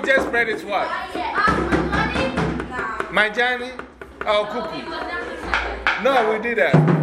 We just read is what? My journey? Oh, cuckoo. No, we did that.